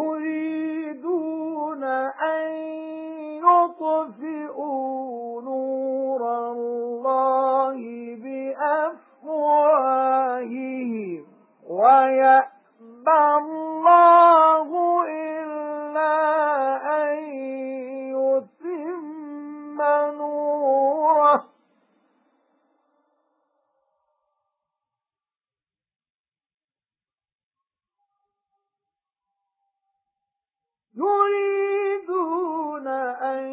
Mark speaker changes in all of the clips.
Speaker 1: يريدون أن يطفئوا نور الله بأفواههم ويأبى يريدون أن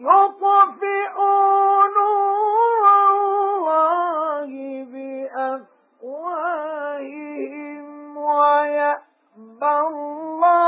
Speaker 1: يطفئوا نور الله بأفواههم ويأبى الله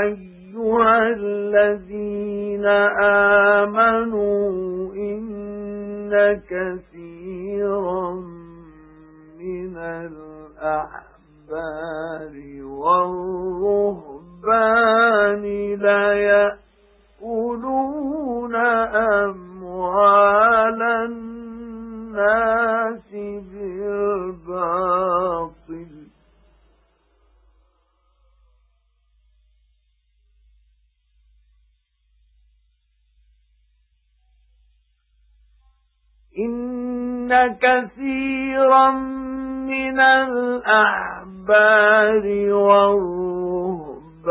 Speaker 1: أيها الذين آمنوا إن كثيرا من الأحبار والرهبان ليأكلون إن كثيرا من الأحبار والرهبان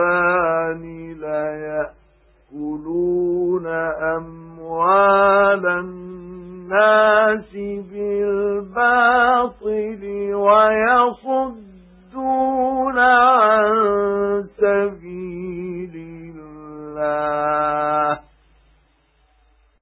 Speaker 1: ليأكلون أموال الناس بالباطل ويصدون عن سبيل الله